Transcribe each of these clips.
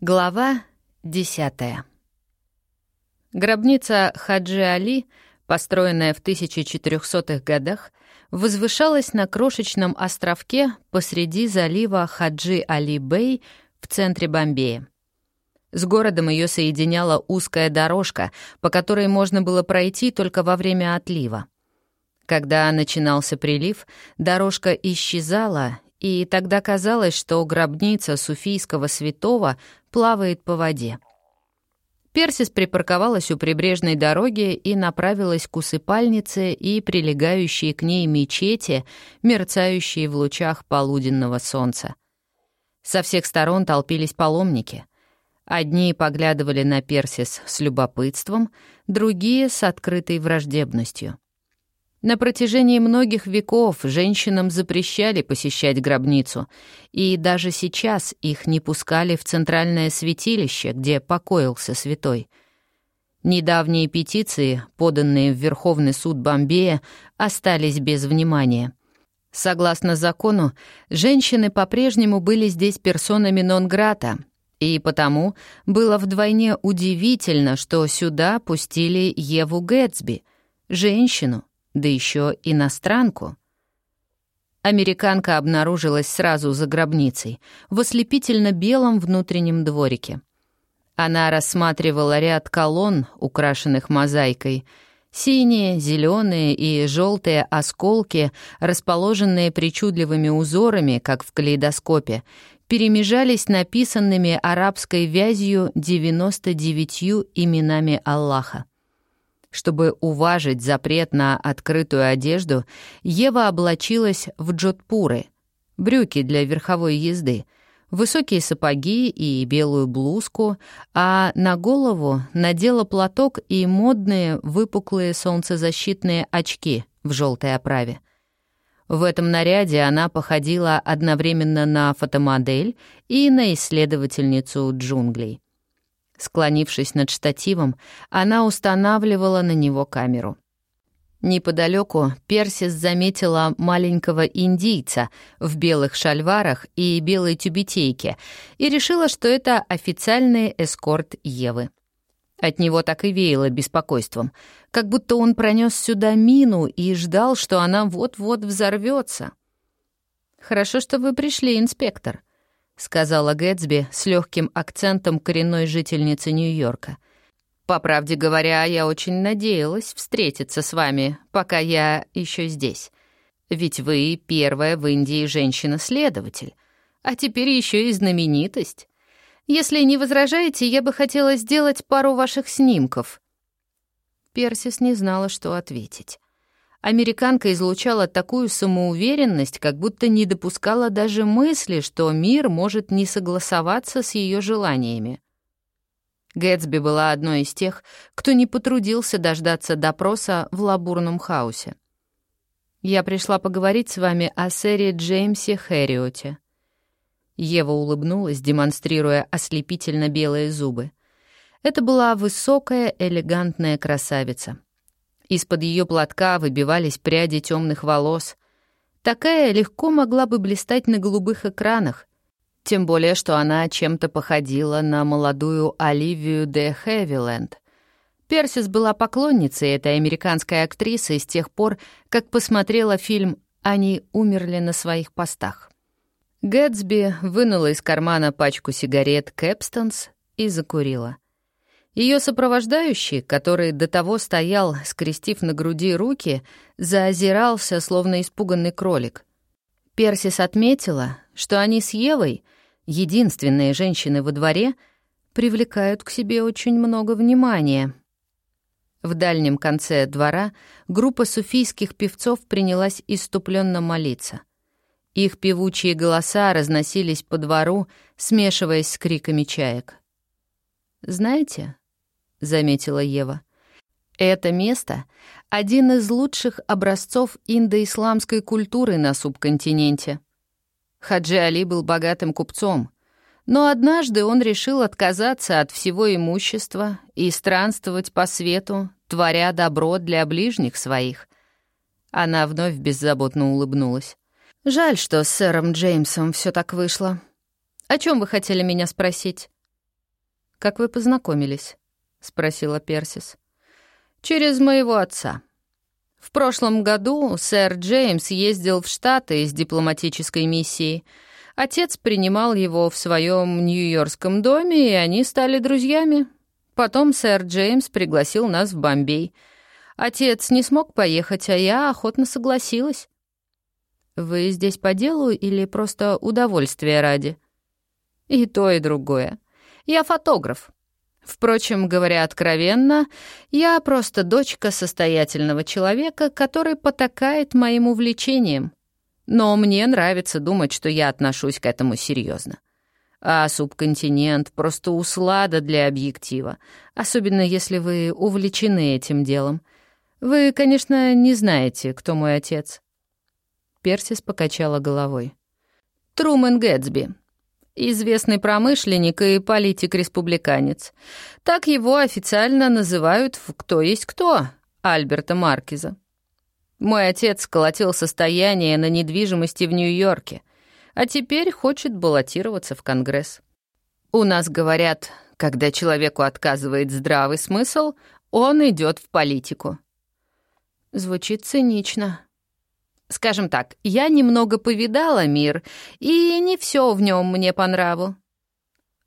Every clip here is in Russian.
Глава десятая. Гробница Хаджи Али, построенная в 1400-х годах, возвышалась на крошечном островке посреди залива Хаджи Али-Бэй в центре Бомбея. С городом ее соединяла узкая дорожка, по которой можно было пройти только во время отлива. Когда начинался прилив, дорожка исчезала, и тогда казалось, что гробница суфийского святого плавает по воде. Персис припарковалась у прибрежной дороги и направилась к усыпальнице и прилегающей к ней мечети, мерцающей в лучах полуденного солнца. Со всех сторон толпились паломники. Одни поглядывали на Персис с любопытством, другие — с открытой враждебностью. На протяжении многих веков женщинам запрещали посещать гробницу, и даже сейчас их не пускали в центральное святилище, где покоился святой. Недавние петиции, поданные в Верховный суд Бомбея, остались без внимания. Согласно закону, женщины по-прежнему были здесь персонами нон-грата, и потому было вдвойне удивительно, что сюда пустили Еву Гэтсби, женщину, да еще иностранку. Американка обнаружилась сразу за гробницей, в ослепительно-белом внутреннем дворике. Она рассматривала ряд колонн, украшенных мозаикой, синие, зеленые и желтые осколки, расположенные причудливыми узорами, как в калейдоскопе, перемежались написанными арабской вязью 99 именами Аллаха. Чтобы уважить запрет на открытую одежду, Ева облачилась в джотпуры — брюки для верховой езды, высокие сапоги и белую блузку, а на голову надела платок и модные выпуклые солнцезащитные очки в желтой оправе. В этом наряде она походила одновременно на фотомодель и на исследовательницу джунглей. Склонившись над штативом, она устанавливала на него камеру. Неподалеку Персис заметила маленького индийца в белых шальварах и белой тюбетейке и решила, что это официальный эскорт Евы. От него так и веяло беспокойством, как будто он пронес сюда мину и ждал, что она вот-вот взорвется. «Хорошо, что вы пришли, инспектор», сказала Гэтсби с легким акцентом коренной жительницы Нью-Йорка. По правде говоря, я очень надеялась встретиться с вами, пока я еще здесь. Ведь вы первая в Индии женщина-следователь, а теперь еще и знаменитость. Если не возражаете, я бы хотела сделать пару ваших снимков. Персис не знала, что ответить. Американка излучала такую самоуверенность, как будто не допускала даже мысли, что мир может не согласоваться с ее желаниями. Гэтсби была одной из тех, кто не потрудился дождаться допроса в лабурном хаосе. «Я пришла поговорить с вами о сэре Джеймсе Хэриоте». Ева улыбнулась, демонстрируя ослепительно белые зубы. Это была высокая, элегантная красавица — из-под ее платка выбивались пряди темных волос. Такая легко могла бы блистать на голубых экранах, тем более, что она чем-то походила на молодую Оливию де Хэвиленд. Персис была поклонницей этой американской актрисы с тех пор, как посмотрела фильм «Они умерли на своих постах». Гэтсби вынула из кармана пачку сигарет «Кэпстонс» и закурила — ее сопровождающий, который до того стоял, скрестив на груди руки, заозирался, словно испуганный кролик. Персис отметила, что они с Евой, единственные женщины во дворе, привлекают к себе очень много внимания. В дальнем конце двора группа суфийских певцов принялась иступленно молиться. Их певучие голоса разносились по двору, смешиваясь с криками чаек. «Знаете», — заметила Ева. «Это место — один из лучших образцов индоисламской культуры на субконтиненте. Хаджи Али был богатым купцом, но однажды он решил отказаться от всего имущества и странствовать по свету, творя добро для ближних своих». Она вновь беззаботно улыбнулась. «Жаль, что с сэром Джеймсом все так вышло. О чем вы хотели меня спросить?» Как вы познакомились?» — спросила Персис. «Через моего отца. В прошлом году сэр Джеймс ездил в Штаты с дипломатической миссией. Отец принимал его в своем нью-йоркском доме, и они стали друзьями. Потом сэр Джеймс пригласил нас в Бомбей. Отец не смог поехать, а я охотно согласилась». «Вы здесь по делу или просто удовольствия ради?» «И то, и другое. Я фотограф. Впрочем, говоря откровенно, я просто дочка состоятельного человека, который потакает моим увлечениям. Но мне нравится думать, что я отношусь к этому серьезно. А субконтинент — просто услада для объектива, особенно если вы увлечены этим делом. Вы, конечно, не знаете, кто мой отец. Персис покачала головой. Трумен Гэтсби, известный промышленник и политик-республиканец. Так его официально называют в «Кто есть кто» Альберта Маркиза. Мой отец сколотил состояние на недвижимости в Нью-Йорке, а теперь хочет баллотироваться в Конгресс. У нас говорят, когда человеку отказывает здравый смысл, он идет в политику. Звучит цинично. Скажем так, я немного повидала мир, и не все в нем мне по нраву.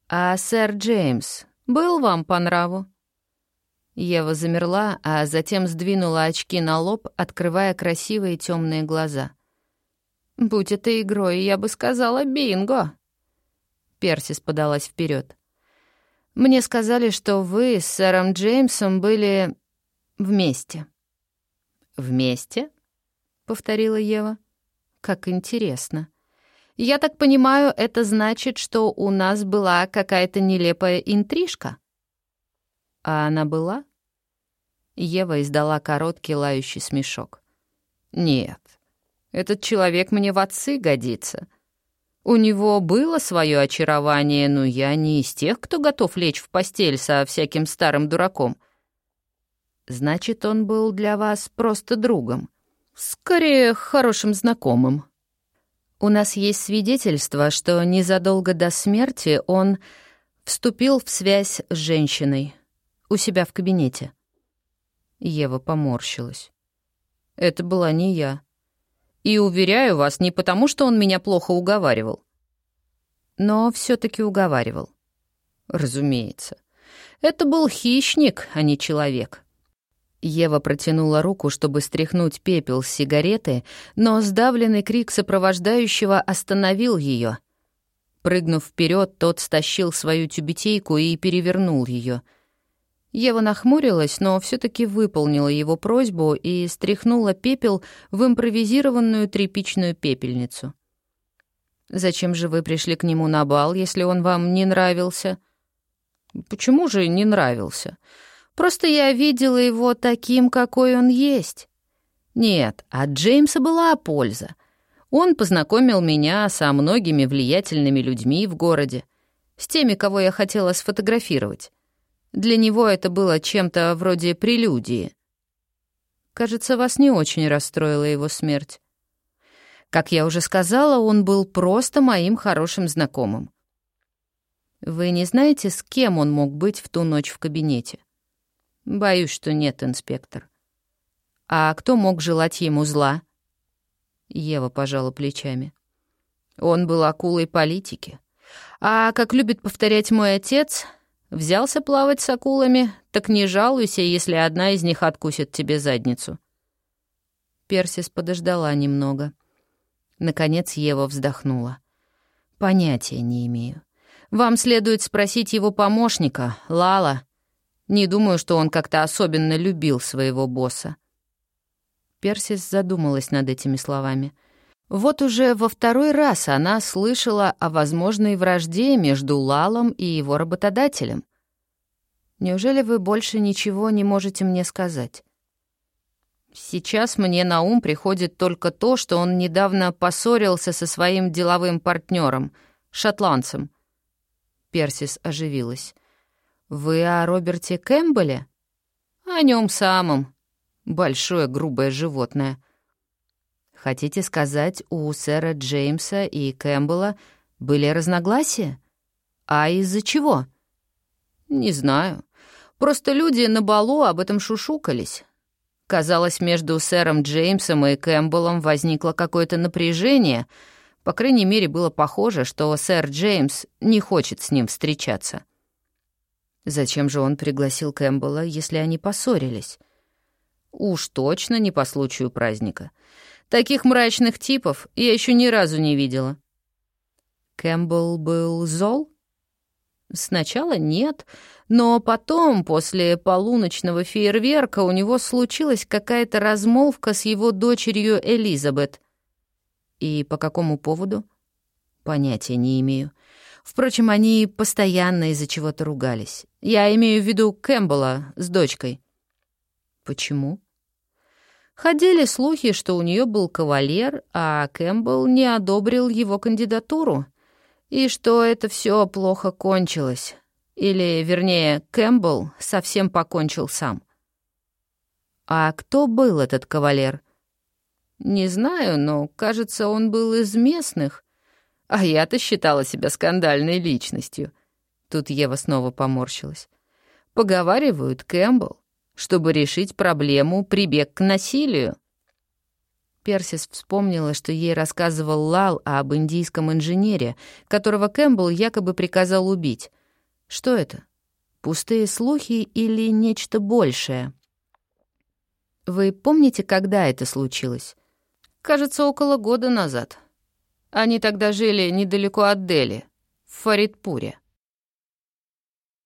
А сэр Джеймс был вам по нраву? Ева замерла, а затем сдвинула очки на лоб, открывая красивые темные глаза. «Будь это игрой, я бы сказала бинго!» Персис подалась вперед. «Мне сказали, что вы с сэром Джеймсом были вместе». «Вместе?» Повторила Ева. Как интересно. Я так понимаю, это значит, что у нас была какая-то нелепая интрижка? А она была? Ева издала короткий лающий смешок. Нет, этот человек мне в отцы годится. У него было свое очарование, но я не из тех, кто готов лечь в постель со всяким старым дураком. Значит, он был для вас просто другом. Скорее, хорошим знакомым. У нас есть свидетельство, что незадолго до смерти он вступил в связь с женщиной у себя в кабинете. Ева поморщилась. Это была не я. И уверяю вас, не потому, что он меня плохо уговаривал. Но все таки уговаривал. Разумеется. Это был хищник, а не человек. Ева протянула руку, чтобы стряхнуть пепел с сигареты, но сдавленный крик сопровождающего остановил ее. Прыгнув вперед, тот стащил свою тюбетейку и перевернул ее. Ева нахмурилась, но все таки выполнила его просьбу и стряхнула пепел в импровизированную тряпичную пепельницу. «Зачем же вы пришли к нему на бал, если он вам не нравился?» «Почему же не нравился?» Просто я видела его таким, какой он есть. Нет, от Джеймса была польза. Он познакомил меня со многими влиятельными людьми в городе, с теми, кого я хотела сфотографировать. Для него это было чем-то вроде прелюдии. Кажется, вас не очень расстроила его смерть. Как я уже сказала, он был просто моим хорошим знакомым. Вы не знаете, с кем он мог быть в ту ночь в кабинете? Боюсь, что нет, инспектор. А кто мог желать ему зла? Ева пожала плечами. Он был акулой политики. А, как любит повторять мой отец, взялся плавать с акулами, так не жалуйся, если одна из них откусит тебе задницу. Персис подождала немного. Наконец Ева вздохнула. «Понятия не имею. Вам следует спросить его помощника, Лала. Не думаю, что он как-то особенно любил своего босса. Персис задумалась над этими словами. Вот уже во второй раз она слышала о возможной вражде между Лалом и его работодателем. Неужели вы больше ничего не можете мне сказать? Сейчас мне на ум приходит только то, что он недавно поссорился со своим деловым партнером, шотландцем. Персис оживилась. «Вы о Роберте Кэмпбелле?» «О нем самом. Большое грубое животное». «Хотите сказать, у сэра Джеймса и Кэмпбелла были разногласия? А из-за чего?» Не знаю. Просто люди на балу об этом шушукались. Казалось, между сэром Джеймсом и Кэмпбеллом возникло какое-то напряжение. По крайней мере, было похоже, что сэр Джеймс не хочет с ним встречаться. Зачем же он пригласил Кэмпбелла, если они поссорились? Уж точно не по случаю праздника. Таких мрачных типов я еще ни разу не видела. Кэмпбелл был зол? Сначала нет, но потом, после полуночного фейерверка, у него случилась какая-то размолвка с его дочерью Элизабет. И по какому поводу? Понятия не имею. Впрочем, они постоянно из-за чего-то ругались. Я имею в виду Кэмпбелла с дочкой. Почему? Ходили слухи, что у нее был кавалер, а Кэмпбелл не одобрил его кандидатуру — и что это все плохо кончилось. Или, вернее, Кэмпбелл совсем покончил сам. А кто был этот кавалер? Не знаю, но, кажется, он был из местных. А я-то считала себя скандальной личностью. Тут Ева снова поморщилась. Поговаривают, Кэмпбелл, чтобы решить проблему, прибег к насилию. Персис вспомнила, что ей рассказывал Лал об индийском инженере, которого Кэмпбелл якобы приказал убить. Что это? Пустые слухи или нечто большее? Вы помните, когда это случилось? Кажется, около года назад. Они тогда жили недалеко от Дели, в Фаридпуре.